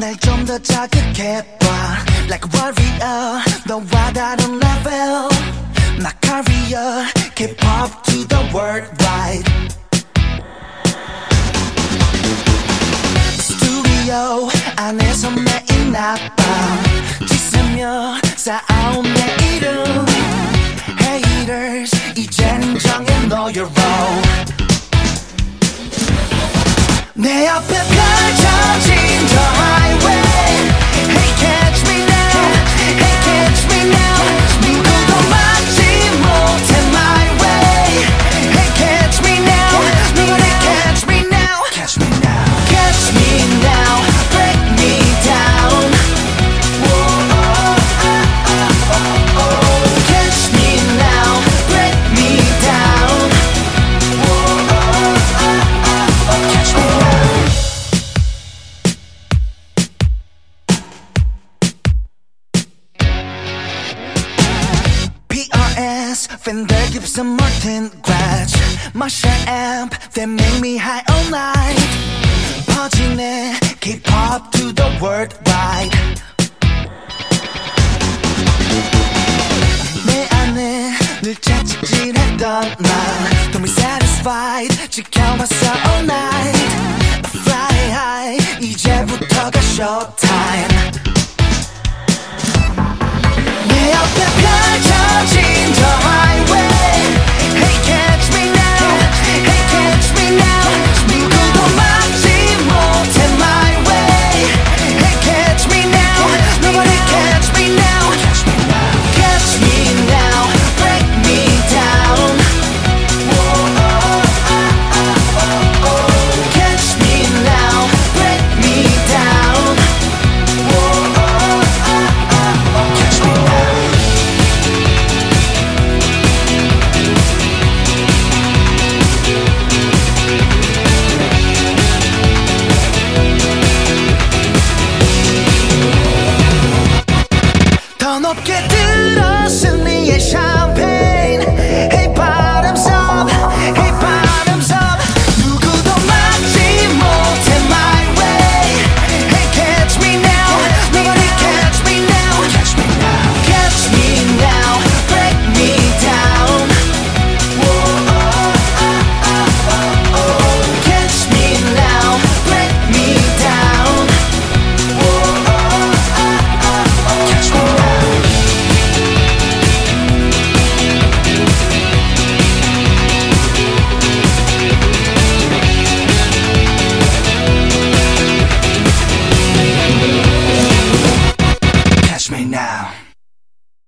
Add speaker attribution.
Speaker 1: 날 좀 더 자극해봐 Like a warrior 너와 다른 level My career K-pop to the world wide 스튜디오 안에서 매일 낮밤 지새며 쌓아온 내 이름 Haters 이젠 정해 know your role 내 앞에 펼쳐진 the dance, Fender, Gibson, Martin, Gretsch Marshall amp, they make me high all night. Punching 퍼지네 K-pop to the worldwide 내 안에 늘 채찍질했던 나 Don't be satisfied 지켜봤어 all night. Fly high 이제부터가 showtime 더 없게 들어 승리의 샷